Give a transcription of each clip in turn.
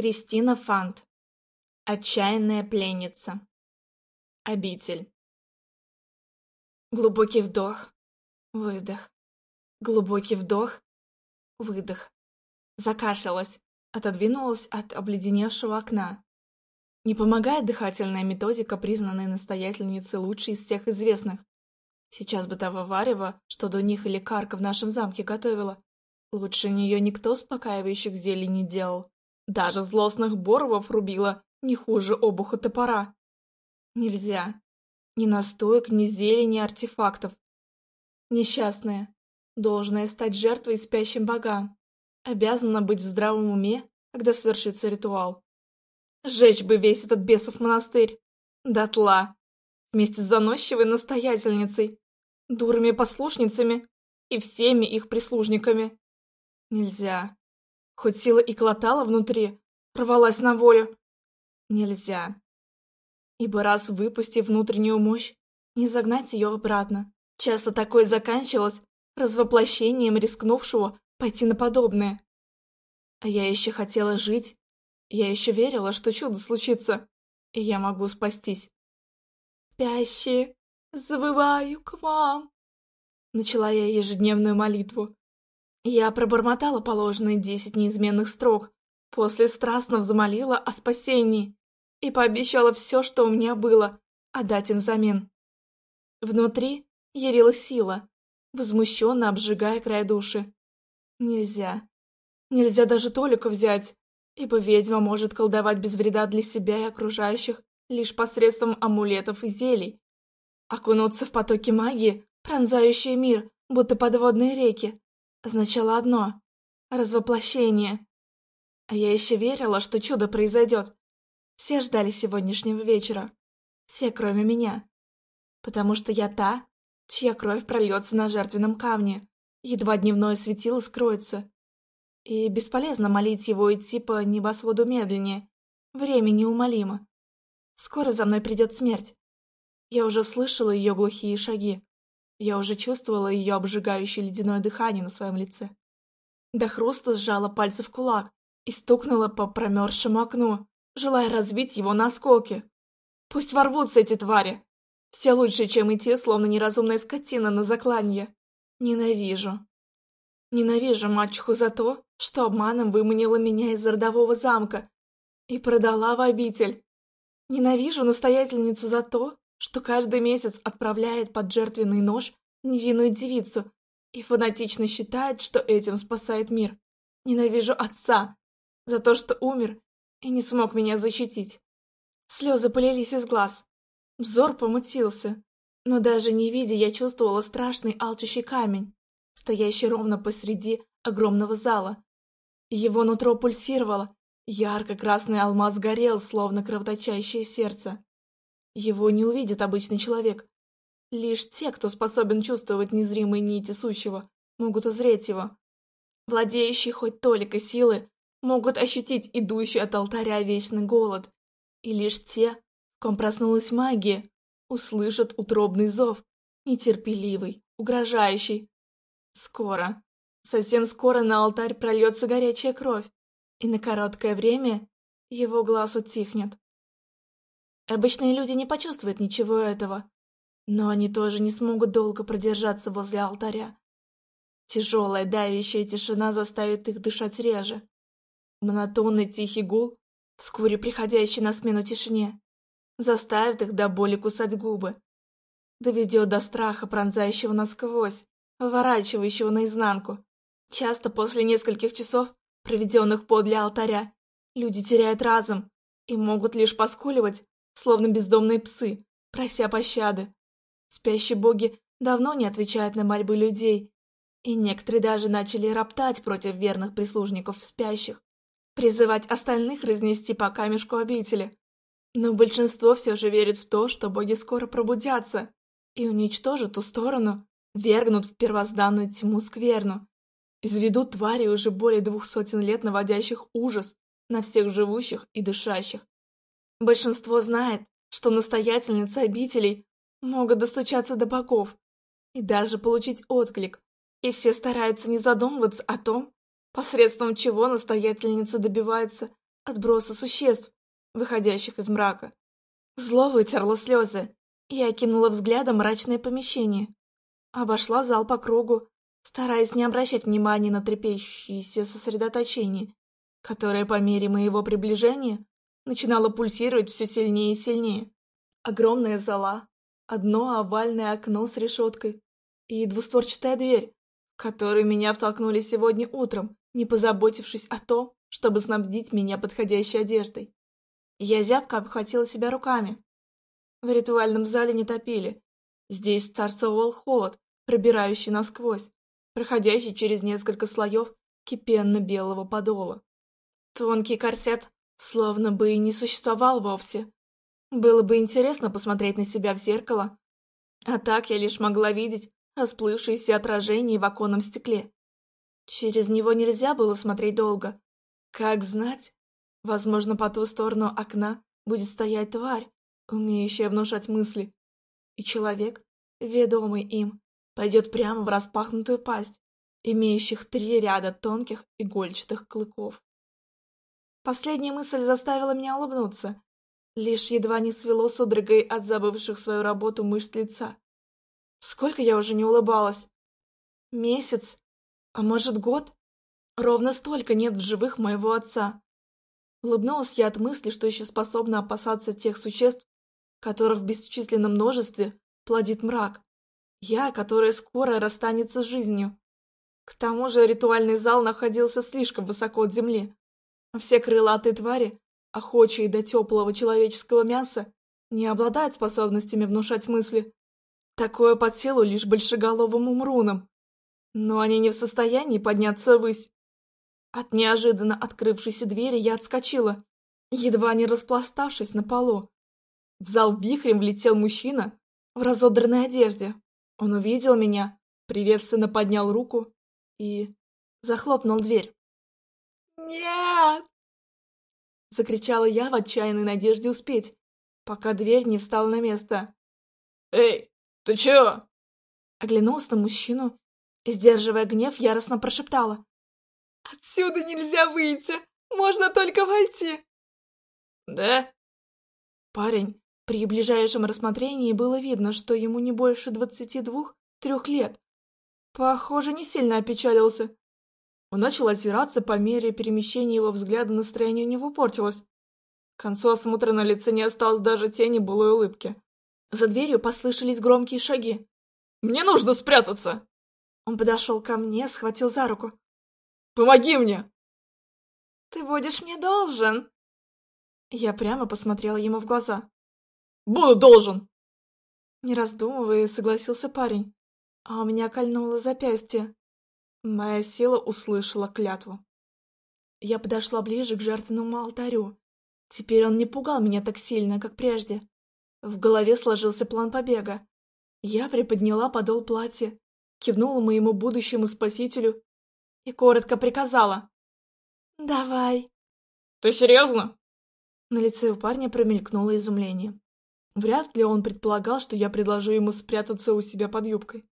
Кристина Фант. Отчаянная пленница. Обитель. Глубокий вдох, выдох. Глубокий вдох, выдох. Закашлялась, отодвинулась от обледеневшего окна. Не помогает дыхательная методика, признанной настоятельницей лучшей из всех известных. Сейчас бы того варева, что до них и лекарка в нашем замке готовила. Лучше нее никто успокаивающих зелий не делал. Даже злостных боровов рубила не хуже обуха топора. Нельзя. Ни настоек, ни зелий, ни артефактов. Несчастная, должная стать жертвой спящим богам. Обязана быть в здравом уме, когда совершится ритуал. Сжечь бы весь этот бесов монастырь. Дотла. Вместе с заносчивой настоятельницей, дурыми послушницами и всеми их прислужниками. Нельзя. Хоть сила и клотала внутри, рвалась на волю. Нельзя. Ибо раз выпустив внутреннюю мощь, не загнать ее обратно. Часто такое заканчивалось развоплощением рискнувшего пойти на подобное. А я еще хотела жить я еще верила, что чудо случится, и я могу спастись. «Спящие, завываю к вам!» Начала я ежедневную молитву. Я пробормотала положенные десять неизменных строк, после страстно взмолила о спасении и пообещала все, что у меня было, отдать им взамен. Внутри ярила сила, возмущенно обжигая край души. Нельзя. Нельзя даже Толика взять ибо ведьма может колдовать без вреда для себя и окружающих лишь посредством амулетов и зелий. Окунуться в потоки магии, пронзающие мир, будто подводные реки, означало одно — развоплощение. А я еще верила, что чудо произойдет. Все ждали сегодняшнего вечера. Все, кроме меня. Потому что я та, чья кровь прольется на жертвенном камне, едва дневное светило скроется. И бесполезно молить его идти по небосводу медленнее. Время неумолимо. Скоро за мной придет смерть. Я уже слышала ее глухие шаги. Я уже чувствовала ее обжигающее ледяное дыхание на своем лице. До хруста сжала пальцы в кулак и стукнула по промерзшему окну, желая разбить его на осколки. Пусть ворвутся эти твари. Все лучше, чем идти, словно неразумная скотина на закланье. Ненавижу. Ненавижу мачеху за то, что обманом выманила меня из родового замка и продала в обитель. Ненавижу настоятельницу за то, что каждый месяц отправляет под жертвенный нож невинную девицу и фанатично считает, что этим спасает мир. Ненавижу отца за то, что умер и не смог меня защитить. Слезы полились из глаз. Взор помутился, но даже не видя, я чувствовала страшный алчущий камень, стоящий ровно посреди огромного зала. Его нутро пульсировало, ярко-красный алмаз горел, словно кровоточащее сердце. Его не увидит обычный человек. Лишь те, кто способен чувствовать незримые нити сущего, могут узреть его. Владеющие хоть толикой силы могут ощутить идущий от алтаря вечный голод. И лишь те, ком проснулась магия, услышат утробный зов, нетерпеливый, угрожающий. Скоро, Совсем скоро на алтарь прольется горячая кровь, и на короткое время его глаз утихнет. Обычные люди не почувствуют ничего этого, но они тоже не смогут долго продержаться возле алтаря. Тяжелая давящая тишина заставит их дышать реже. Монотонный тихий гул, вскоре приходящий на смену тишине, заставит их до боли кусать губы, доведет до страха, пронзающего насквозь, выворачивающего наизнанку, Часто после нескольких часов, проведенных подле алтаря, люди теряют разум и могут лишь поскуливать, словно бездомные псы, прося пощады. Спящие боги давно не отвечают на мольбы людей, и некоторые даже начали роптать против верных прислужников спящих, призывать остальных разнести по камешку обители. Но большинство все же верит в то, что боги скоро пробудятся и уничтожат ту сторону, вергнут в первозданную тьму скверну, изведут твари уже более двух сотен лет наводящих ужас на всех живущих и дышащих. Большинство знает, что настоятельницы обителей могут достучаться до богов и даже получить отклик, и все стараются не задумываться о том, посредством чего настоятельница добивается отбросы существ, выходящих из мрака. Зло вытерло слезы и окинула взглядом мрачное помещение. Обошла зал по кругу, стараясь не обращать внимания на трепещущееся сосредоточение, которое по мере моего приближения начинало пульсировать все сильнее и сильнее. Огромная зала, одно овальное окно с решеткой и двустворчатая дверь, в которую меня втолкнули сегодня утром, не позаботившись о том, чтобы снабдить меня подходящей одеждой. Я зябко обхватила себя руками. В ритуальном зале не топили. Здесь царствовал холод, пробирающий насквозь, проходящий через несколько слоев кипенно-белого подола. Тонкий корсет словно бы и не существовал вовсе. Было бы интересно посмотреть на себя в зеркало, а так я лишь могла видеть расплывшееся отражение в оконном стекле. Через него нельзя было смотреть долго. Как знать, возможно, по ту сторону окна будет стоять тварь, умеющая внушать мысли, и человек, ведомый им, пойдет прямо в распахнутую пасть, имеющих три ряда тонких игольчатых клыков. Последняя мысль заставила меня улыбнуться, лишь едва не свело судорогой от забывших свою работу мышц лица. Сколько я уже не улыбалась? Месяц? А может, год? Ровно столько нет в живых моего отца. Улыбнулась я от мысли, что еще способна опасаться тех существ, которых в бесчисленном множестве плодит мрак. Я, которая скоро расстанется с жизнью. К тому же ритуальный зал находился слишком высоко от земли, все крылатые твари, охочие до теплого человеческого мяса, не обладают способностями внушать мысли. Такое под силу лишь большеголовым умрунам. Но они не в состоянии подняться ввысь. От неожиданно открывшейся двери я отскочила, едва не распластавшись на полу. В зал вихрем влетел мужчина в разодранной одежде. Он увидел меня, приветственно поднял руку и захлопнул дверь. «Нет!» Закричала я в отчаянной надежде успеть, пока дверь не встала на место. «Эй, ты чё?» Оглянулся на мужчину и, сдерживая гнев, яростно прошептала. «Отсюда нельзя выйти! Можно только войти!» «Да?» Парень при ближайшем рассмотрении было видно, что ему не больше двадцати двух-трех лет. Похоже, не сильно опечалился. Он начал озираться по мере перемещения его взгляда, настроение у него портилось. К концу осмотра на лице не осталось даже тени былой улыбки. За дверью послышались громкие шаги. «Мне нужно спрятаться!» Он подошел ко мне, схватил за руку. «Помоги мне!» «Ты будешь мне должен!» Я прямо посмотрела ему в глаза. Буду должен!» Не раздумывая, согласился парень, а у меня кольнуло запястье. Моя сила услышала клятву. Я подошла ближе к жертвенному алтарю. Теперь он не пугал меня так сильно, как прежде. В голове сложился план побега. Я приподняла подол платья, кивнула моему будущему спасителю и коротко приказала. «Давай». «Ты серьезно?» На лице у парня промелькнуло изумление. Вряд ли он предполагал, что я предложу ему спрятаться у себя под юбкой.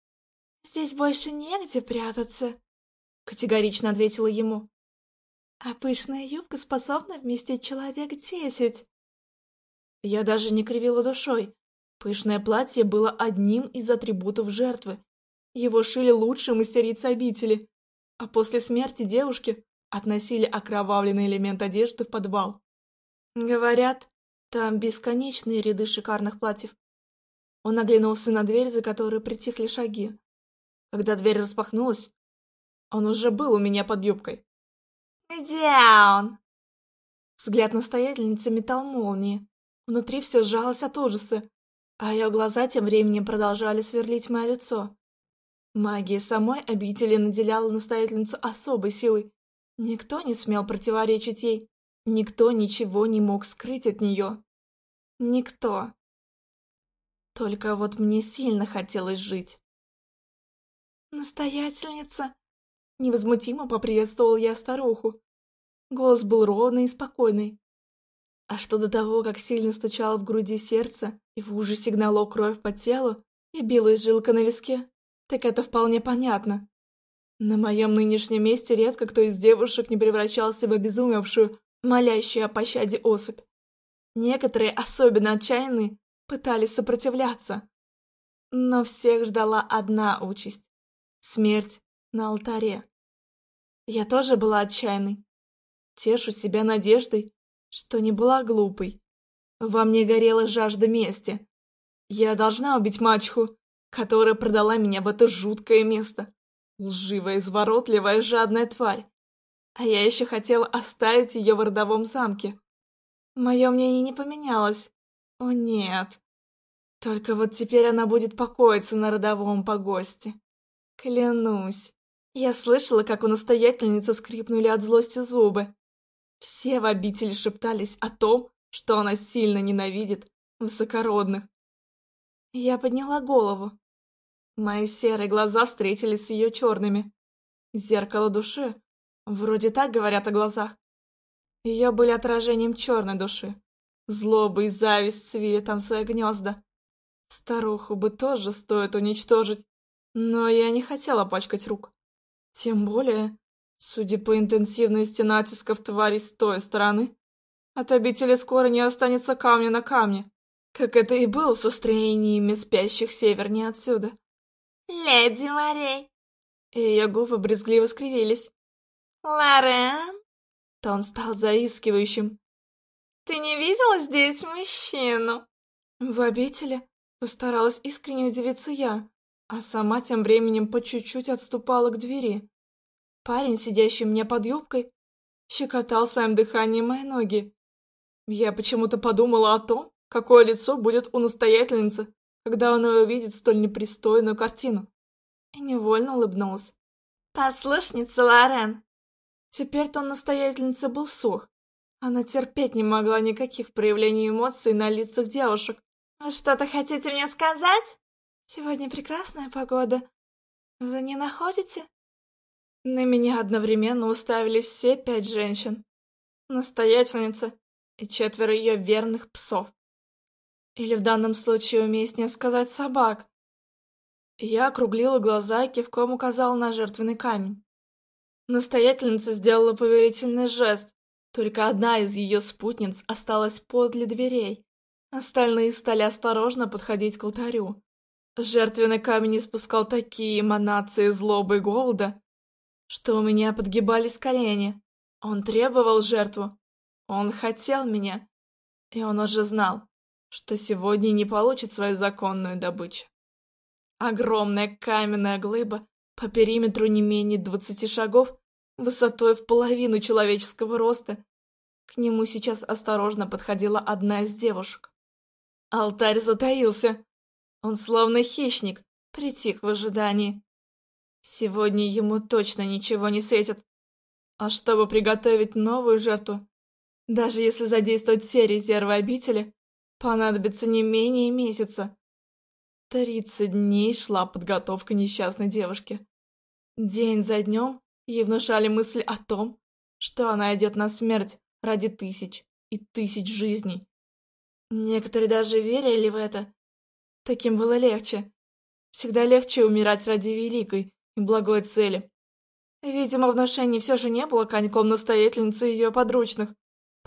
«Здесь больше негде прятаться», — категорично ответила ему. «А пышная юбка способна вместить человек десять». Я даже не кривила душой. Пышное платье было одним из атрибутов жертвы. Его шили лучшие мастерицы обители, а после смерти девушки относили окровавленный элемент одежды в подвал. Говорят, там бесконечные ряды шикарных платьев. Он оглянулся на дверь, за которой притихли шаги. Когда дверь распахнулась, он уже был у меня под юбкой. «Где он?» Взгляд настоятельницы метал молнии. Внутри все сжалось от ужаса, а ее глаза тем временем продолжали сверлить мое лицо. Магия самой обители наделяла настоятельницу особой силой. Никто не смел противоречить ей. Никто ничего не мог скрыть от нее. Никто. Только вот мне сильно хотелось жить. «Настоятельница!» Невозмутимо поприветствовал я старуху. Голос был ровный и спокойный. А что до того, как сильно стучало в груди сердце и в ужасе гнало кровь по телу и билась жилка на виске, так это вполне понятно. На моем нынешнем месте редко кто из девушек не превращался в обезумевшую молящую о пощаде особь. Некоторые, особенно отчаянные, пытались сопротивляться. Но всех ждала одна участь — смерть на алтаре. Я тоже была отчаянной. Тешу себя надеждой, что не была глупой. Во мне горела жажда мести. Я должна убить мачеху, которая продала меня в это жуткое место. Лживая, изворотливая, жадная тварь. А я еще хотела оставить ее в родовом замке. Мое мнение не поменялось. О нет. Только вот теперь она будет покоиться на родовом погосте. Клянусь. Я слышала, как у настоятельницы скрипнули от злости зубы. Все в обители шептались о том, что она сильно ненавидит высокородных. Я подняла голову. Мои серые глаза встретились с ее черными. Зеркало души. Вроде так говорят о глазах. Ее были отражением черной души. Злоба и зависть свили там свои гнезда. Старуху бы тоже стоит уничтожить, но я не хотела пачкать рук. Тем более, судя по интенсивности натисков тварей с той стороны, от обители скоро не останется камня на камне, как это и было со строениями спящих севернее отсюда. «Леди Морей!» Ее губы брезгливо скривились. «Лорен?» Тон стал заискивающим. «Ты не видела здесь мужчину?» В обители постаралась искренне удивиться я, а сама тем временем по чуть-чуть отступала к двери. Парень, сидящий мне под юбкой, щекотал своим дыханием мои ноги, я почему-то подумала о том, какое лицо будет у настоятельницы, когда она увидит столь непристойную картину. И невольно улыбнулась. «Послушница Лорен!» Теперь тон настоятельницы был сух. Она терпеть не могла никаких проявлений эмоций на лицах девушек. «Вы что-то хотите мне сказать?» «Сегодня прекрасная погода. Вы не находите?» На меня одновременно уставились все пять женщин. Настоятельница, и четверо ее верных псов. Или в данном случае уместнее сказать собак. Я округлила глаза и кивком указала на жертвенный камень. Настоятельница сделала повелительный жест, только одна из ее спутниц осталась подле дверей. Остальные стали осторожно подходить к алтарю. Жертвенный камень испускал такие эманации злобы и голода, что у меня подгибались колени. Он требовал жертву, он хотел меня, и он уже знал, что сегодня не получит свою законную добычу. Огромная каменная глыба по периметру не менее двадцати шагов, высотой в половину человеческого роста. К нему сейчас осторожно подходила одна из девушек. Алтарь затаился. Он словно хищник, притих в ожидании. Сегодня ему точно ничего не светит. А чтобы приготовить новую жертву, даже если задействовать все резервы обители, понадобится не менее месяца. Тридцать дней шла подготовка несчастной девушки. День за днем ей внушали мысль о том, что она идет на смерть ради тысяч и тысяч жизней. Некоторые даже верили в это. Таким было легче. Всегда легче умирать ради великой и благой цели. Видимо, внушение все же не было коньком настоятельницы и ее подручных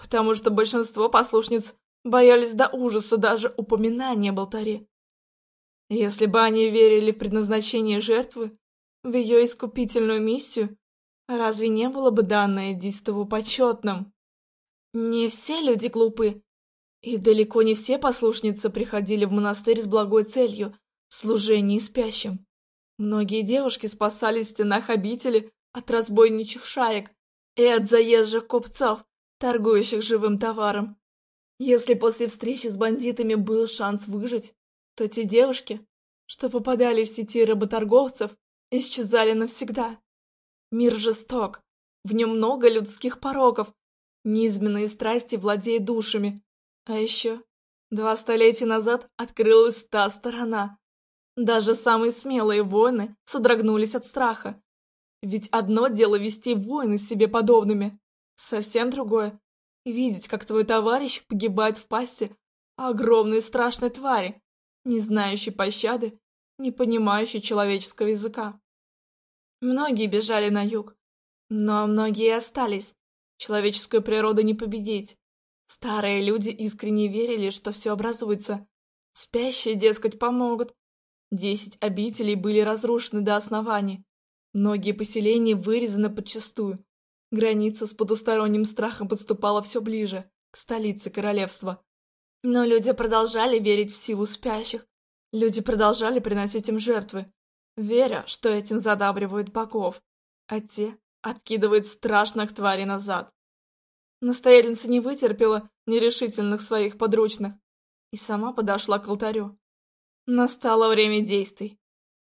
потому что большинство послушниц боялись до ужаса даже упоминания об. Если бы они верили в предназначение жертвы, в ее искупительную миссию, разве не было бы данное Дистову почетным? Не все люди глупы, и далеко не все послушницы приходили в монастырь с благой целью – служения спящим. Многие девушки спасались в стенах обители от разбойничьих шаек и от заезжих купцов, торгующих живым товаром. Если после встречи с бандитами был шанс выжить, то те девушки, что попадали в сети работорговцев, исчезали навсегда. Мир жесток, в нем много людских пороков, низменные страсти владеют душами. А еще два столетия назад открылась та сторона. Даже самые смелые воины содрогнулись от страха. Ведь одно дело вести войны с себе подобными, Совсем другое — видеть, как твой товарищ погибает в пасти огромной страшной твари, не знающей пощады, не понимающей человеческого языка. Многие бежали на юг, но многие остались, Человеческую природу не победить. Старые люди искренне верили, что все образуется. Спящие, дескать, помогут. Десять обителей были разрушены до основания. Многие поселения вырезаны подчистую. Граница с потусторонним страхом подступала все ближе, к столице королевства. Но люди продолжали верить в силу спящих. Люди продолжали приносить им жертвы, веря, что этим задабривают богов, а те откидывают страшных тварей назад. Настоятельница не вытерпела нерешительных своих подручных и сама подошла к алтарю. Настало время действий.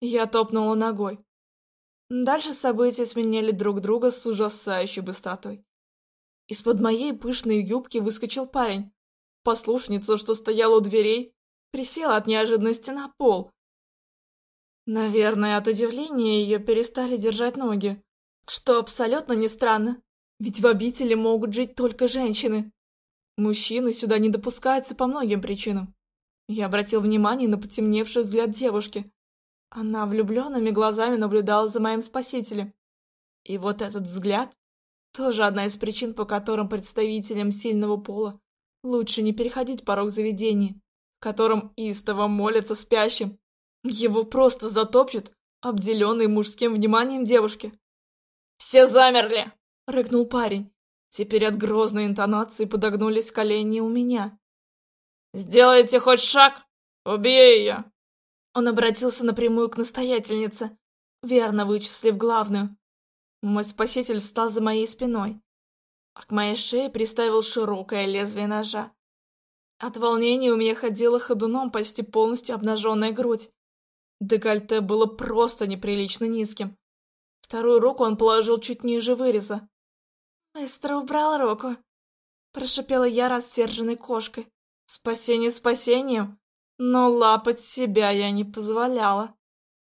Я топнула ногой. Дальше события сменяли друг друга с ужасающей быстротой. Из-под моей пышной юбки выскочил парень. Послушница, что стояла у дверей, присела от неожиданности на пол. Наверное, от удивления ее перестали держать ноги. Что абсолютно не странно, ведь в обители могут жить только женщины. Мужчины сюда не допускаются по многим причинам. Я обратил внимание на потемневший взгляд девушки. Она влюбленными глазами наблюдала за моим спасителем. И вот этот взгляд тоже одна из причин, по которым представителям сильного пола лучше не переходить порог заведения, в котором истово молятся спящим. Его просто затопчут, обделенный мужским вниманием девушки. «Все замерли!» — рыкнул парень. Теперь от грозной интонации подогнулись колени у меня. «Сделайте хоть шаг, убей ее!» Он обратился напрямую к настоятельнице, верно вычислив главную. Мой спаситель встал за моей спиной, а к моей шее приставил широкое лезвие ножа. От волнения у меня ходила ходуном почти полностью обнаженная грудь. Декольте было просто неприлично низким. Вторую руку он положил чуть ниже выреза. «Быстро убрал руку!» Прошипела я рассерженной кошкой. Спасение спасением, но лапать себя я не позволяла.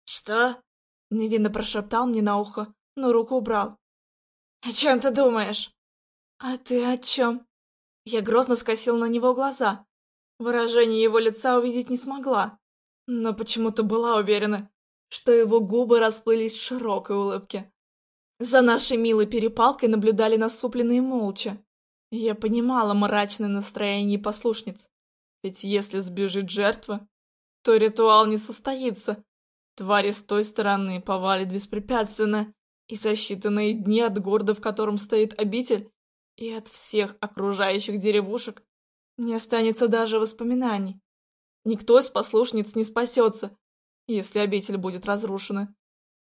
«Что?» — невинно прошептал мне на ухо, но руку убрал. «О чем ты думаешь?» «А ты о чем?» Я грозно скосил на него глаза. Выражение его лица увидеть не смогла, но почему-то была уверена, что его губы расплылись в широкой улыбке. За нашей милой перепалкой наблюдали насупленные молча. Я понимала мрачное настроение послушниц. Ведь если сбежит жертва, то ритуал не состоится. Твари с той стороны повалит беспрепятственно, и за считанные дни от города, в котором стоит обитель, и от всех окружающих деревушек не останется даже воспоминаний. Никто из послушниц не спасется, если обитель будет разрушена.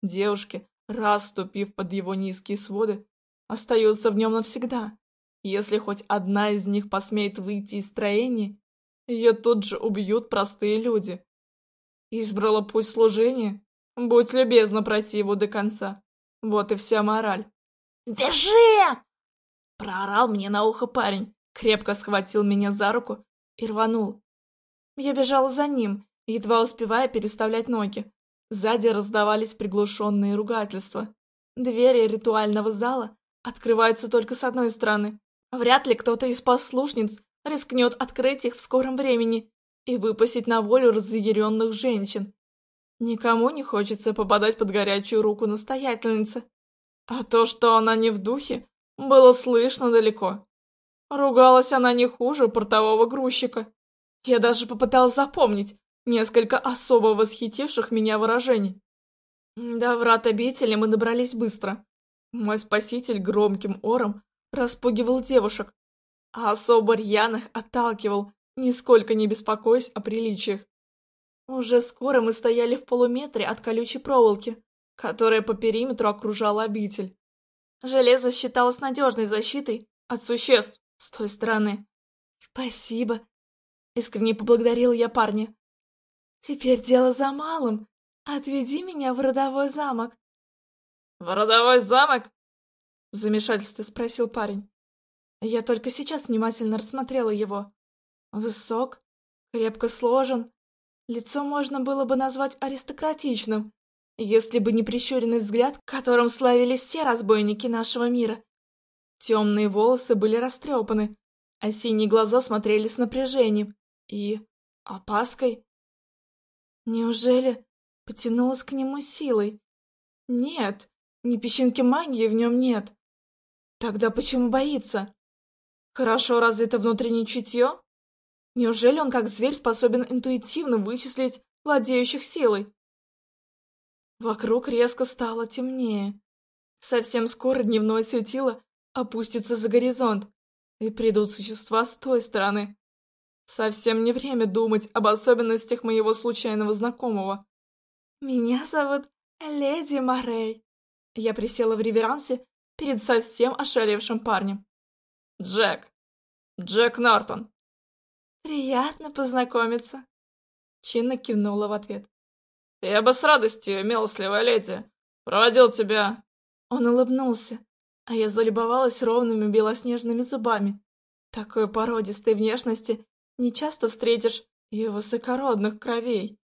Девушки, раз ступив под его низкие своды, остаются в нем навсегда. Если хоть одна из них посмеет выйти из строения, ее тут же убьют простые люди. Избрала путь служения? Будь любезна пройти его до конца. Вот и вся мораль. «Держи!» Проорал мне на ухо парень, крепко схватил меня за руку и рванул. Я бежала за ним, едва успевая переставлять ноги. Сзади раздавались приглушенные ругательства. Двери ритуального зала открываются только с одной стороны. Вряд ли кто-то из послушниц рискнет открыть их в скором времени и выпустить на волю разъяренных женщин. Никому не хочется попадать под горячую руку настоятельницы. А то, что она не в духе, было слышно далеко. Ругалась она не хуже портового грузчика. Я даже попыталась запомнить несколько особо восхитивших меня выражений. До врат обители мы добрались быстро. Мой спаситель громким ором распугивал девушек, а особо рьяных отталкивал, нисколько не беспокоясь о приличиях. Уже скоро мы стояли в полуметре от колючей проволоки, которая по периметру окружала обитель. Железо считалось надежной защитой от существ с той стороны. «Спасибо!» — искренне поблагодарил я парня. «Теперь дело за малым. Отведи меня в родовой замок». «В родовой замок?» — в замешательстве спросил парень. Я только сейчас внимательно рассмотрела его. Высок, крепко сложен. Лицо можно было бы назвать аристократичным, если бы не прищуренный взгляд, которым славились все разбойники нашего мира. Темные волосы были растрепаны, а синие глаза смотрели с напряжением и опаской. Неужели потянулась к нему силой? Нет, ни песчинки магии в нем нет. Тогда почему боится? Хорошо развито внутреннее чутье? Неужели он как зверь способен интуитивно вычислить владеющих силой? Вокруг резко стало темнее. Совсем скоро дневное светило опустится за горизонт, и придут существа с той стороны. Совсем не время думать об особенностях моего случайного знакомого. «Меня зовут Леди Морей». Я присела в реверансе перед совсем ошалевшим парнем. «Джек! Джек Нортон!» «Приятно познакомиться!» Чинно кивнула в ответ. «Я бы с радостью, милостливая леди, проводил тебя...» Он улыбнулся, а я залюбовалась ровными белоснежными зубами. Такой породистой внешности не часто встретишь и высокородных кровей.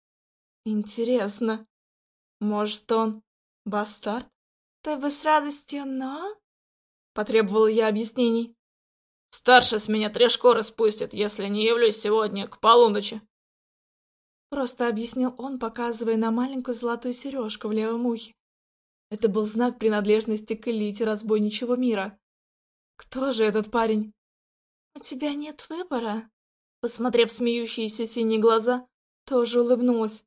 Интересно, может, он бастард? Ты бы с радостью, но... Потребовала я объяснений. Старший с меня три шкуры спустит, если не явлюсь сегодня к полуночи. Просто объяснил он, показывая на маленькую золотую сережку в левом ухе. Это был знак принадлежности к элите разбойничего мира. Кто же этот парень? У тебя нет выбора. Посмотрев смеющиеся синие глаза, тоже улыбнулась.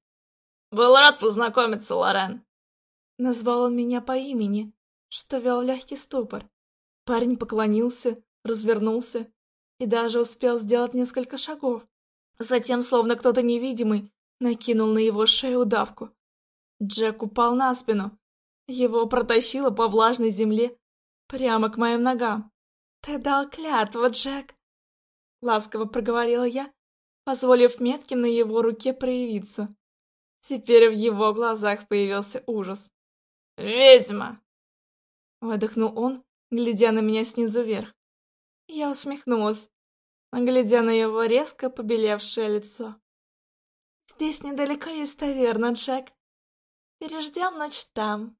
Был рад познакомиться, Лорен. Назвал он меня по имени, что вел легкий ступор. Парень поклонился, развернулся и даже успел сделать несколько шагов. Затем, словно кто-то невидимый, накинул на его шею давку. Джек упал на спину. Его протащило по влажной земле прямо к моим ногам. «Ты дал клятву, Джек!» Ласково проговорила я, позволив метке на его руке проявиться. Теперь в его глазах появился ужас. «Ведьма!» Выдохнул он, глядя на меня снизу вверх. Я усмехнулась, глядя на его резко побелевшее лицо. «Здесь недалеко есть таверна, Джек. Переждем ночь там».